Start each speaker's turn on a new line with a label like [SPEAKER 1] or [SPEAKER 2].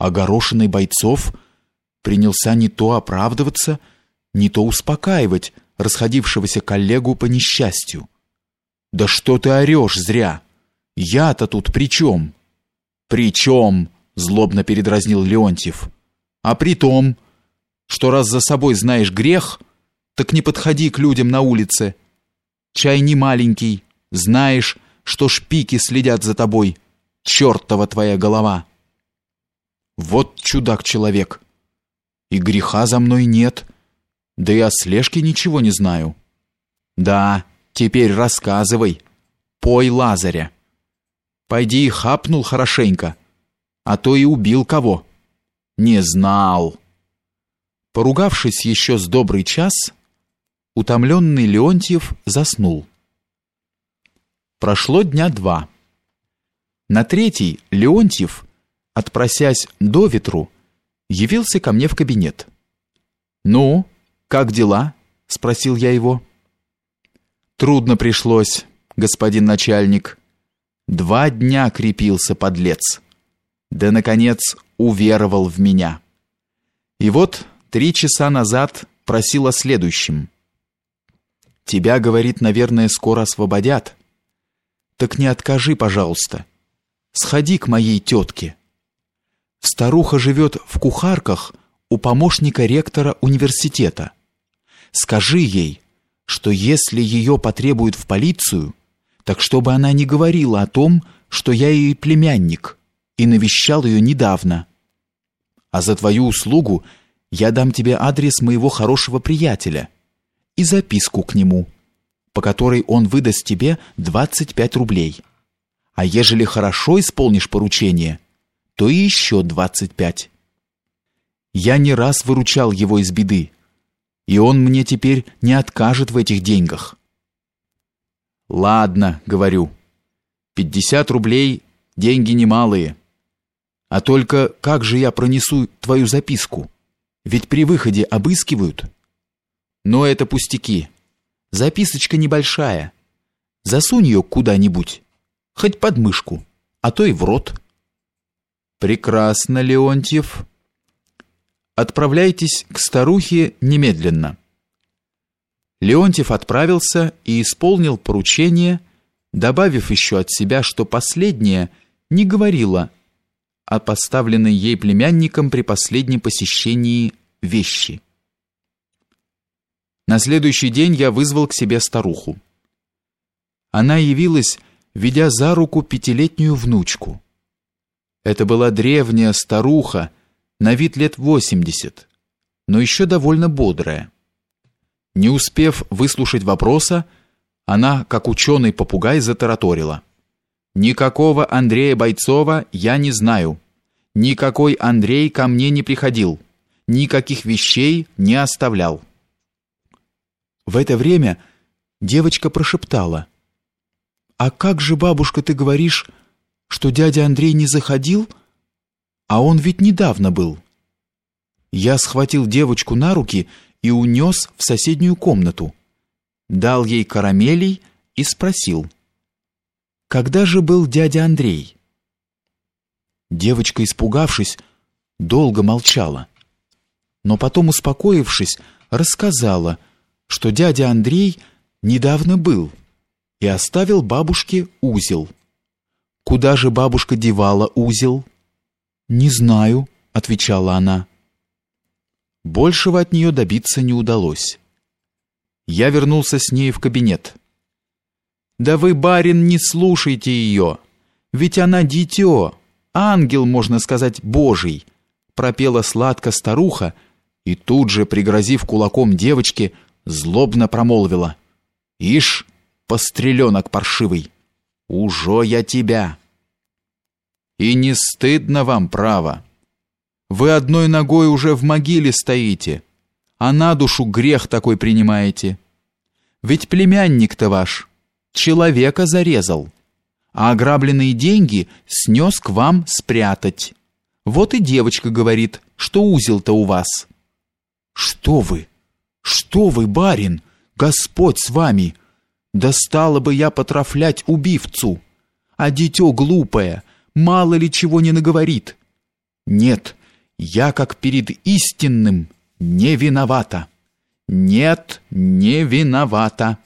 [SPEAKER 1] огорошенный бойцов принялся не то оправдываться, не то успокаивать расходившегося коллегу по несчастью. «Да что ты орешь зря? Я-то тут при чем?» Злобно передразнил Леонтьев. «А при том, что раз за собой знаешь грех, так не подходи к людям на улице. Чай не маленький, знаешь, что шпики следят за тобой. Чертова твоя голова!» Вот чудак-человек. И греха за мной нет, да и о слежке ничего не знаю. Да, теперь рассказывай. Пой Лазаря. Пойди и хапнул хорошенько, а то и убил кого. Не знал. Поругавшись еще с добрый час, утомленный Леонтьев заснул. Прошло дня два. На третий Леонтьев отпросясь до ветру, явился ко мне в кабинет. «Ну, как дела?» — спросил я его. «Трудно пришлось, господин начальник. Два дня крепился подлец. Да, наконец, уверовал в меня. И вот три часа назад просил о следующем. Тебя, говорит, наверное, скоро освободят. Так не откажи, пожалуйста. Сходи к моей тетке. Старуха живет в кухарках у помощника ректора университета. Скажи ей, что если ее потребуют в полицию, так чтобы она не говорила о том, что я ее племянник и навещал ее недавно. А за твою услугу я дам тебе адрес моего хорошего приятеля и записку к нему, по которой он выдаст тебе 25 рублей. А ежели хорошо исполнишь поручение – то и еще двадцать пять. Я не раз выручал его из беды, и он мне теперь не откажет в этих деньгах. Ладно, говорю. Пятьдесят рублей деньги немалые. А только как же я пронесу твою записку? Ведь при выходе обыскивают. Но это пустяки. Записочка небольшая. Засунь ее куда-нибудь, хоть под мышку, а то и в рот. Прекрасно, Леонтьев. Отправляйтесь к старухе немедленно. Леонтьев отправился и исполнил поручение, добавив еще от себя, что последняя не говорила о поставленной ей племянником при последнем посещении вещи. На следующий день я вызвал к себе старуху. Она явилась, ведя за руку пятилетнюю внучку. Это была древняя старуха, на вид лет восемьдесят, но еще довольно бодрая. Не успев выслушать вопроса, она, как ученый попугай, затараторила. «Никакого Андрея Бойцова я не знаю. Никакой Андрей ко мне не приходил. Никаких вещей не оставлял». В это время девочка прошептала. «А как же, бабушка, ты говоришь, что дядя Андрей не заходил, а он ведь недавно был. Я схватил девочку на руки и унес в соседнюю комнату, дал ей карамелей и спросил, когда же был дядя Андрей? Девочка, испугавшись, долго молчала, но потом, успокоившись, рассказала, что дядя Андрей недавно был и оставил бабушке узел. Куда же бабушка девала узел? Не знаю, отвечала она. Большего от нее добиться не удалось. Я вернулся с ней в кабинет. Да вы, барин, не слушайте ее, ведь она дитё, ангел, можно сказать, божий, пропела сладко старуха и тут же, пригрозив кулаком девочке, злобно промолвила: "Ишь, постреленок паршивый!" Ужо я тебя. И не стыдно вам, право. Вы одной ногой уже в могиле стоите, а на душу грех такой принимаете. Ведь племянник-то ваш человека зарезал, а ограбленные деньги снес к вам спрятать. Вот и девочка говорит, что узел-то у вас. Что вы? Что вы, барин? Господь с вами! Да стала бы я потрафлять убивцу. А дитё глупое, мало ли чего не наговорит. Нет, я как перед истинным не виновата. Нет, не виновата.